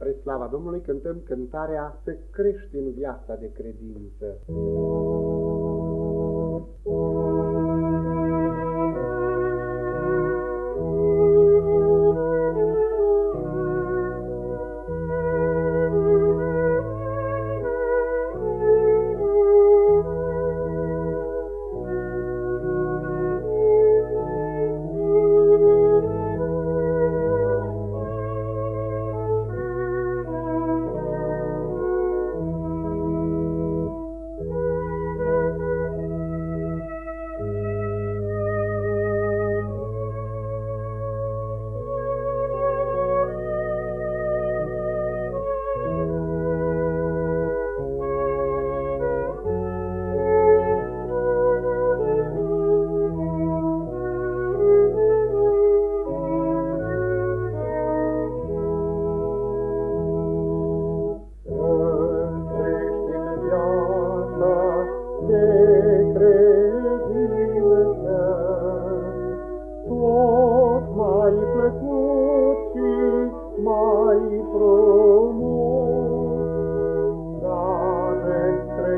Spre slava Domnului cântăm cântarea Să crești în viața de credință.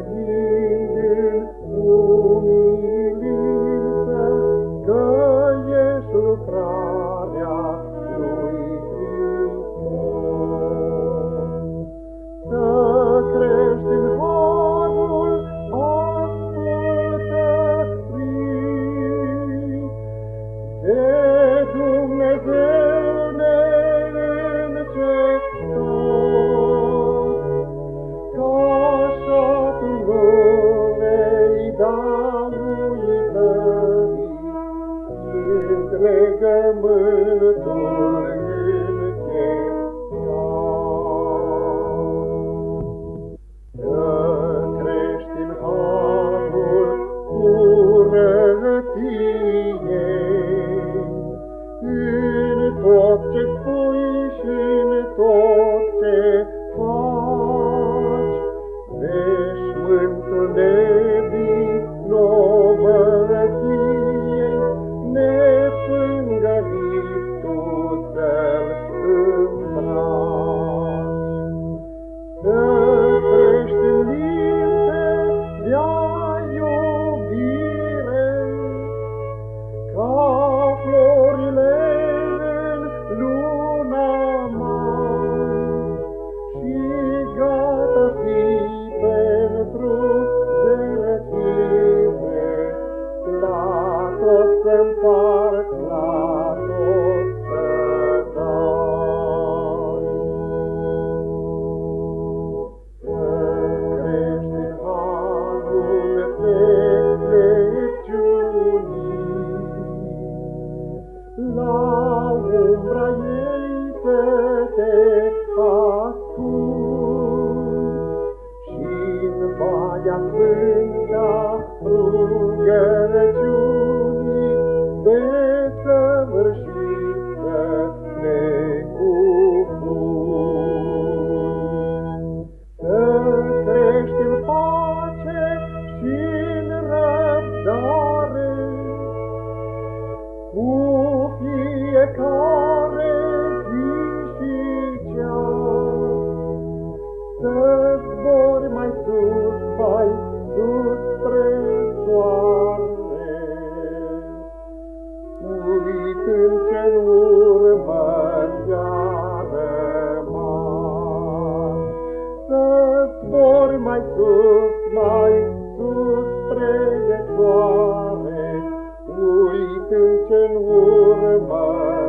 Lord. Prea Sfânta rugăciunii de săvârșită necuvânt. Să crești în pace și în răbdare cu fiecare zi și ceas. Să zbori soare, uitând ce-n urmă.